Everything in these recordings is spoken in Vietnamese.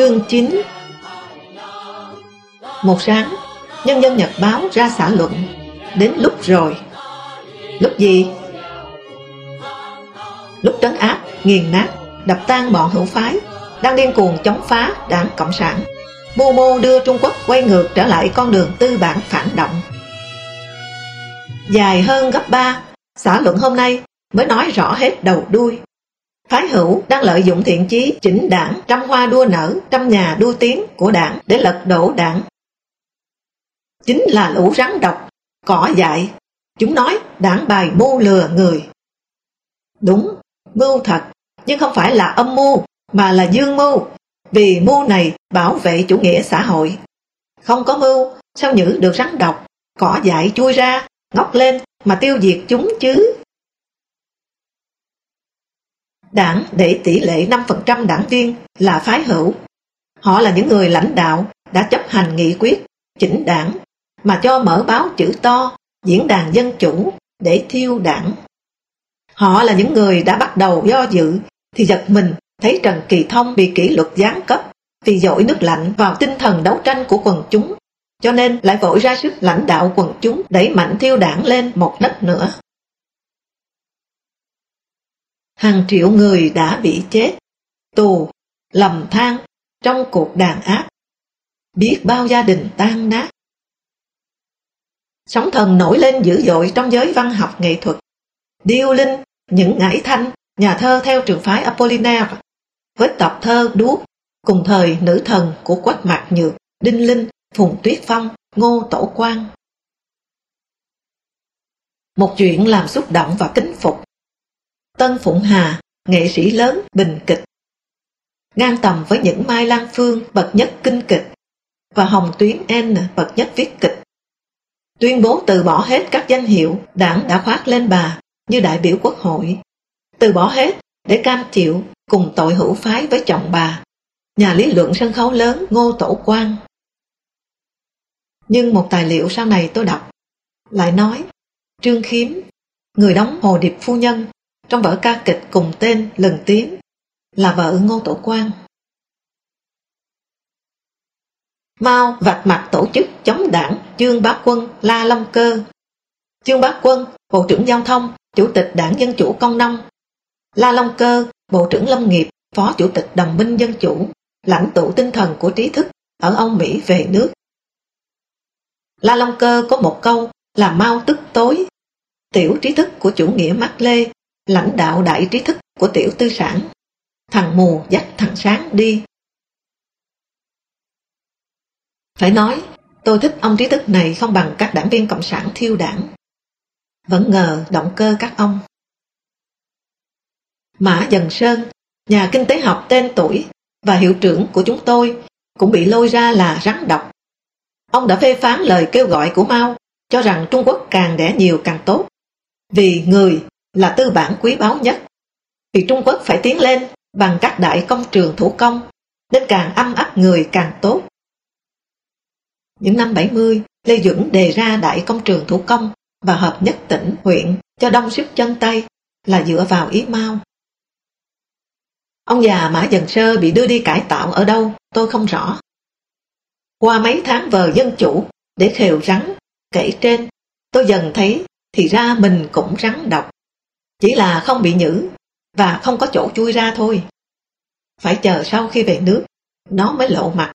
Chương 9 Một sáng, Nhân dân Nhật báo ra xã luận. Đến lúc rồi. Lúc gì? Lúc trấn áp, nghiền nát, đập tan bọn hữu phái Đang điên cuồng chống phá đảng Cộng sản. Mô mô đưa Trung Quốc quay ngược trở lại con đường tư bản phản động. Dài hơn gấp 3 Xã luận hôm nay mới nói rõ hết đầu đuôi. Phái hữu đang lợi dụng thiện chí chỉnh đảng trăm hoa đua nở, trăm nhà đua tiếng của đảng để lật đổ đảng. Chính là lũ rắn độc, cỏ dại. Chúng nói đảng bài mưu lừa người. Đúng, mưu thật, nhưng không phải là âm mưu, mà là dương mưu. Vì mưu này bảo vệ chủ nghĩa xã hội. Không có mưu, sao nhử được rắn độc, cỏ dại chui ra, ngóc lên mà tiêu diệt chúng chứ? Đảng để tỷ lệ 5% đảng viên là phái hữu. Họ là những người lãnh đạo đã chấp hành nghị quyết, chỉnh đảng, mà cho mở báo chữ to, diễn đàn dân chủ để thiêu đảng. Họ là những người đã bắt đầu do dự thì giật mình thấy Trần Kỳ Thông bị kỷ luật giáng cấp vì dội nước lạnh vào tinh thần đấu tranh của quần chúng, cho nên lại vội ra sức lãnh đạo quần chúng đẩy mạnh thiêu đảng lên một đất nữa hàng triệu người đã bị chết, tù, lầm than trong cuộc đàn áp. Biết bao gia đình tan nát. Sóng thần nổi lên dữ dội trong giới văn học nghệ thuật. Điêu Linh, những ngải thanh, nhà thơ theo trường phái Apollinaire, với tập thơ đuốc, cùng thời nữ thần của Quách Mạc Nhược, Đinh Linh, Phùng Tuyết Phong, Ngô Tổ Quang. Một chuyện làm xúc động và kính phục Tân Phụng Hà, nghệ sĩ lớn, bình kịch. Ngang tầm với những Mai Lan Phương bậc nhất kinh kịch và Hồng Tuyến N bậc nhất viết kịch. Tuyên bố từ bỏ hết các danh hiệu đảng đã khoác lên bà như đại biểu quốc hội. Từ bỏ hết để cam chịu cùng tội hữu phái với chồng bà, nhà lý luận sân khấu lớn Ngô Tổ Quang. Nhưng một tài liệu sau này tôi đọc lại nói Trương Khiếm, người đóng Hồ Điệp Phu Nhân trong vở ca kịch cùng tên Lần Tiếng là vợ Ngô Tổ Quang. Mao vạch mặt tổ chức chống đảng Trương Bá Quân La Long Cơ. Trương Bá Quân, Bộ trưởng Giao thông, Chủ tịch Đảng Dân Chủ Công Nông. La Long Cơ, Bộ trưởng Lâm nghiệp, Phó Chủ tịch Đồng minh Dân Chủ, lãnh tụ tinh thần của trí thức ở ông Mỹ về nước. La Long Cơ có một câu là mau tức tối. Tiểu trí thức của chủ nghĩa Mác Lê lãnh đạo đại trí thức của tiểu tư sản. Thằng mù dắt thằng sáng đi. Phải nói, tôi thích ông trí thức này không bằng các đảng viên Cộng sản thiêu đảng. Vẫn ngờ động cơ các ông. Mã Dần Sơn, nhà kinh tế học tên tuổi và hiệu trưởng của chúng tôi cũng bị lôi ra là rắn độc. Ông đã phê phán lời kêu gọi của Mao cho rằng Trung Quốc càng đẻ nhiều càng tốt vì người là tư bản quý báu nhất. Vì Trung Quốc phải tiến lên bằng các đại công trường thủ công, nên càng âm ấp người càng tốt. Những năm 70, Lê Duẩn đề ra đại công trường thủ công và hợp nhất tỉnh, huyện cho đông sức chân tay là dựa vào ý mau. Ông già Mã Dần Sơ bị đưa đi cải tạo ở đâu, tôi không rõ. Qua mấy tháng vờ dân chủ để khều rắn, kể trên, tôi dần thấy thì ra mình cũng rắn độc. Chỉ là không bị nhử và không có chỗ chui ra thôi. Phải chờ sau khi về nước, nó mới lộ mặt.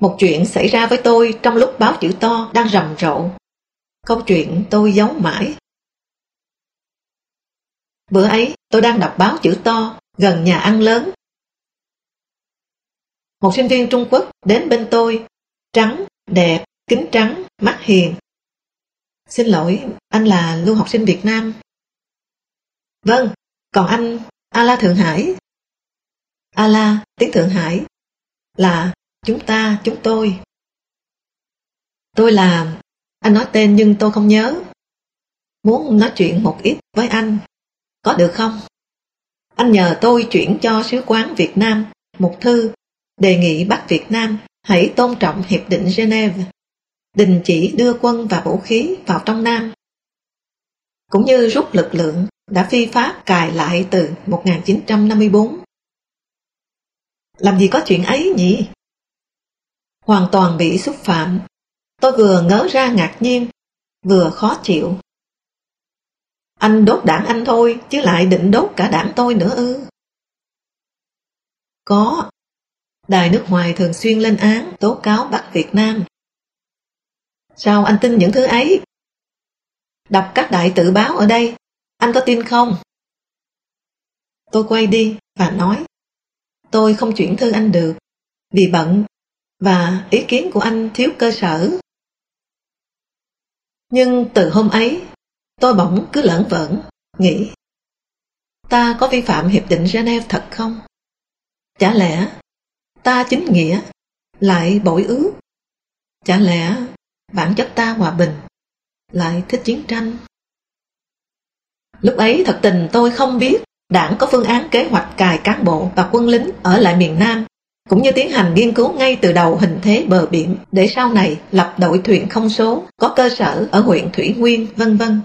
Một chuyện xảy ra với tôi trong lúc báo chữ to đang rầm rộ. Câu chuyện tôi giấu mãi. Bữa ấy tôi đang đọc báo chữ to gần nhà ăn lớn. một sinh viên Trung Quốc đến bên tôi, trắng, đẹp, kính trắng, mắt hiền. Xin lỗi, anh là lưu học sinh Việt Nam. Vâng, còn anh, ala Thượng Hải. ala tiếng Thượng Hải, là chúng ta, chúng tôi. Tôi là, anh nói tên nhưng tôi không nhớ. Muốn nói chuyện một ít với anh, có được không? Anh nhờ tôi chuyển cho sứ quán Việt Nam một thư đề nghị Bắc Việt Nam hãy tôn trọng Hiệp định Geneva, đình chỉ đưa quân và vũ khí vào trong Nam, cũng như rút lực lượng đã phi pháp cài lại từ 1954. Làm gì có chuyện ấy nhỉ? Hoàn toàn bị xúc phạm, tôi vừa ngớ ra ngạc nhiên, vừa khó chịu. Anh đốt đảng anh thôi, chứ lại định đốt cả đảng tôi nữa ư. Có, đài nước ngoài thường xuyên lên án tố cáo Bắc Việt Nam. Sao anh tin những thứ ấy? Đọc các đại tự báo ở đây, anh có tin không? Tôi quay đi và nói, tôi không chuyển thư anh được, vì bận và ý kiến của anh thiếu cơ sở. Nhưng từ hôm ấy, tôi bỗng cứ lẫn vẩn, nghĩ, ta có vi phạm Hiệp định Geneva thật không? Chả lẽ ta chính nghĩa, lại bội ước. Chả lẽ bản chất ta hòa bình, lại thích chiến tranh? Lúc ấy thật tình tôi không biết đảng có phương án kế hoạch cài cán bộ và quân lính ở lại miền Nam, cũng như tiến hành nghiên cứu ngay từ đầu hình thế bờ biển để sau này lập đội thuyền không số có cơ sở ở huyện Thủy Nguyên, vân vân.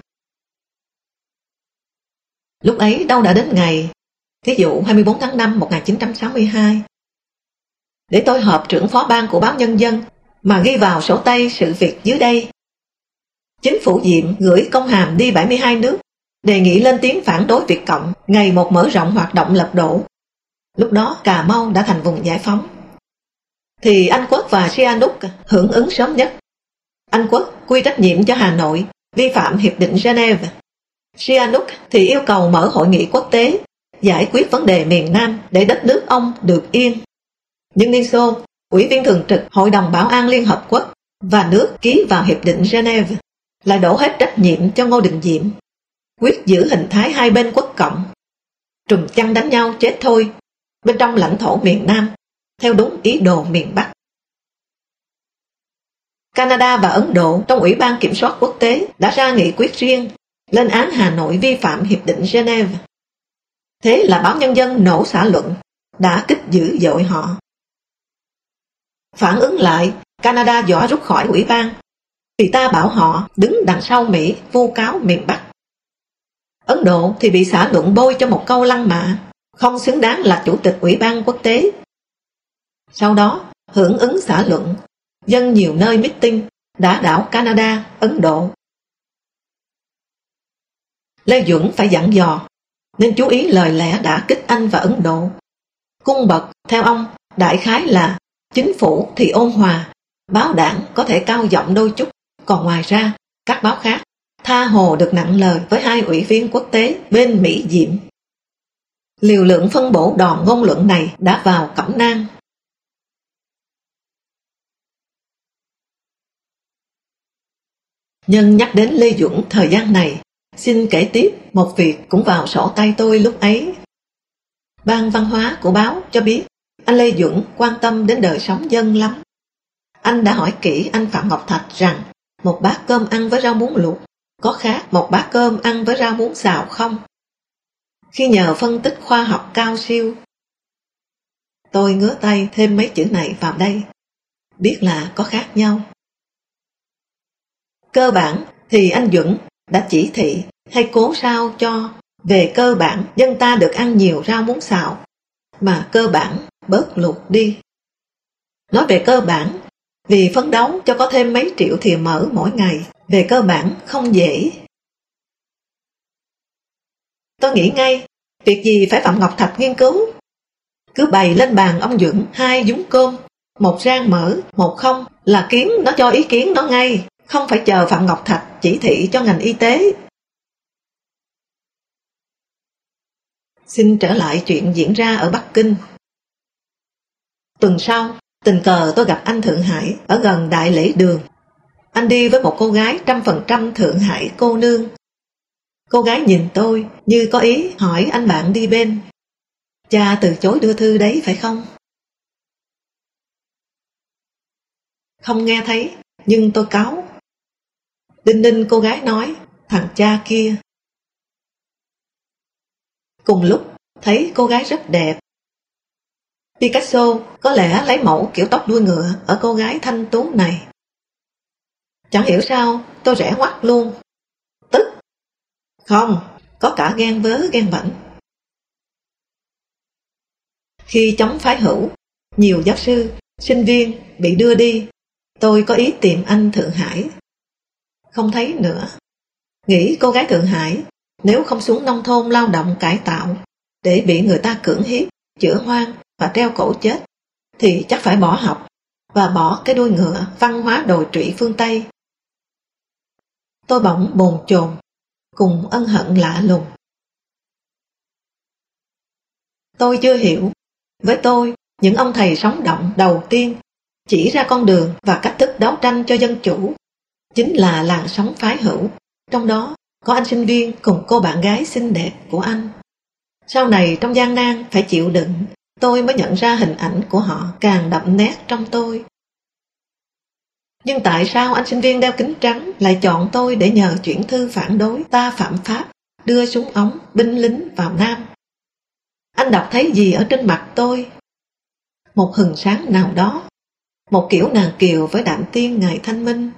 Lúc ấy đâu đã đến ngày, thí dụ 24 tháng 5 1962, để tôi họp trưởng phó ban của báo Nhân dân mà ghi vào sổ tay sự việc dưới đây. Chính phủ Diệm gửi công hàm đi 72 nước, đề nghị lên tiếng phản đối Việt Cộng ngày một mở rộng hoạt động lật đổ. Lúc đó Cà Mau đã thành vùng giải phóng. Thì Anh Quốc và Sihanouk hưởng ứng sớm nhất. Anh Quốc quy trách nhiệm cho Hà Nội vi phạm Hiệp định Geneva. Sihanouk thì yêu cầu mở hội nghị quốc tế giải quyết vấn đề miền Nam để đất nước ông được yên nhưng Liên Xô, Ủy viên thường trực Hội đồng Bảo an Liên Hợp Quốc và nước ký vào Hiệp định Geneva lại đổ hết trách nhiệm cho Ngô Đình Diệm, quyết giữ hình thái hai bên quốc cộng, trùm chăn đánh nhau chết thôi bên trong lãnh thổ miền Nam, theo đúng ý đồ miền Bắc. Canada và Ấn Độ trong Ủy ban Kiểm soát Quốc tế đã ra nghị quyết riêng lên án Hà Nội vi phạm Hiệp định Geneva. Thế là báo nhân dân nổ xả luận, đã kích dữ dội họ. Phản ứng lại, Canada dọa rút khỏi ủy ban, vì ta bảo họ đứng đằng sau Mỹ vu cáo miền Bắc. Ấn Độ thì bị xả luận bôi cho một câu lăng mạ, không xứng đáng là chủ tịch ủy ban quốc tế. Sau đó, hưởng ứng xả luận, dân nhiều nơi meeting đã đảo Canada, Ấn Độ. Lê Duẩn phải dặn dò, nên chú ý lời lẽ đã kích Anh và Ấn Độ. Cung bậc, theo ông, đại khái là Chính phủ thì ôn hòa, báo đảng có thể cao giọng đôi chút, còn ngoài ra, các báo khác tha hồ được nặng lời với hai ủy viên quốc tế bên Mỹ Diệm. Liều lượng phân bổ đòn ngôn luận này đã vào cẩm nang. Nhân nhắc đến Lê Duẩn thời gian này, xin kể tiếp một việc cũng vào sổ tay tôi lúc ấy. Ban văn hóa của báo cho biết anh Lê Dũng quan tâm đến đời sống dân lắm. Anh đã hỏi kỹ anh Phạm Ngọc Thạch rằng một bát cơm ăn với rau muống luộc có khác một bát cơm ăn với rau muống xào không? Khi nhờ phân tích khoa học cao siêu, tôi ngứa tay thêm mấy chữ này vào đây, biết là có khác nhau. Cơ bản thì anh Dũng đã chỉ thị hay cố sao cho về cơ bản dân ta được ăn nhiều rau muống xào mà cơ bản bớt lụt đi. Nói về cơ bản, vì phấn đấu cho có thêm mấy triệu thìa mỡ mỗi ngày, về cơ bản không dễ. Tôi nghĩ ngay, việc gì phải Phạm Ngọc Thạch nghiên cứu. Cứ bày lên bàn ông dưỡng hai dúng cơm, một rang mỡ, một không, là kiến nó cho ý kiến nó ngay, không phải chờ Phạm Ngọc Thạch chỉ thị cho ngành y tế. Xin trở lại chuyện diễn ra ở Bắc Kinh Tuần sau, tình cờ tôi gặp anh Thượng Hải ở gần Đại Lễ Đường. Anh đi với một cô gái trăm phần trăm Thượng Hải cô nương. Cô gái nhìn tôi như có ý hỏi anh bạn đi bên. Cha từ chối đưa thư đấy phải không? Không nghe thấy, nhưng tôi cáu. Đinh ninh cô gái nói, thằng cha kia. Cùng lúc, thấy cô gái rất đẹp. Picasso có lẽ lấy mẫu kiểu tóc đuôi ngựa ở cô gái thanh tú này. Chẳng hiểu sao tôi rẽ hoắt luôn. Tức. Không, có cả ghen vớ ghen vẩn. Khi chống phái hữu, nhiều giáo sư, sinh viên bị đưa đi, tôi có ý tìm anh Thượng Hải. Không thấy nữa. Nghĩ cô gái Thượng Hải, nếu không xuống nông thôn lao động cải tạo, để bị người ta cưỡng hiếp, chữa hoang và treo cổ chết, thì chắc phải bỏ học và bỏ cái đuôi ngựa văn hóa đồi trụy phương Tây. Tôi bỗng bồn chồn, cùng ân hận lạ lùng. Tôi chưa hiểu, với tôi, những ông thầy sống động đầu tiên chỉ ra con đường và cách thức đấu tranh cho dân chủ chính là làng sóng phái hữu, trong đó có anh sinh viên cùng cô bạn gái xinh đẹp của anh. Sau này trong gian nan phải chịu đựng, tôi mới nhận ra hình ảnh của họ càng đậm nét trong tôi. Nhưng tại sao anh sinh viên đeo kính trắng lại chọn tôi để nhờ chuyển thư phản đối ta phạm pháp, đưa súng ống, binh lính vào Nam? Anh đọc thấy gì ở trên mặt tôi? Một hừng sáng nào đó, một kiểu nàng kiều với đạm tiên ngày thanh minh,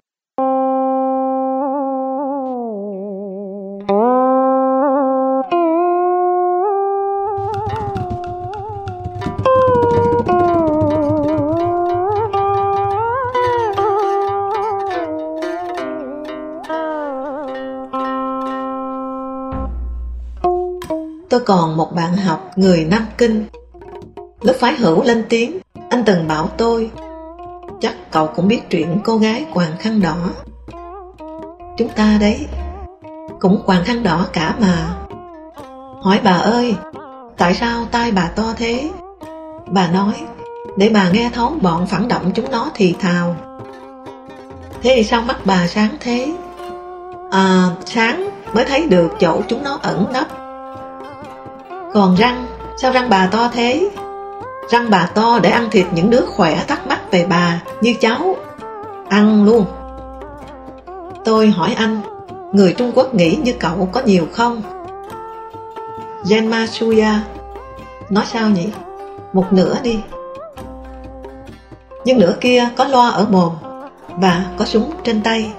tôi còn một bạn học người Nam Kinh. Lớp phái hữu lên tiếng, anh từng bảo tôi, chắc cậu cũng biết chuyện cô gái quàng khăn đỏ. Chúng ta đấy, cũng quàng khăn đỏ cả mà. Hỏi bà ơi, tại sao tai bà to thế? Bà nói, để bà nghe thấu bọn phản động chúng nó thì thào. Thế thì sao mắt bà sáng thế? À, sáng mới thấy được chỗ chúng nó ẩn nấp còn răng, sao răng bà to thế? Răng bà to để ăn thịt những đứa khỏe thắc mắc về bà như cháu. Ăn luôn. Tôi hỏi anh, người Trung Quốc nghĩ như cậu có nhiều không? Genma Suya Nói sao nhỉ? Một nửa đi. Nhưng nửa kia có loa ở mồm và có súng trên tay.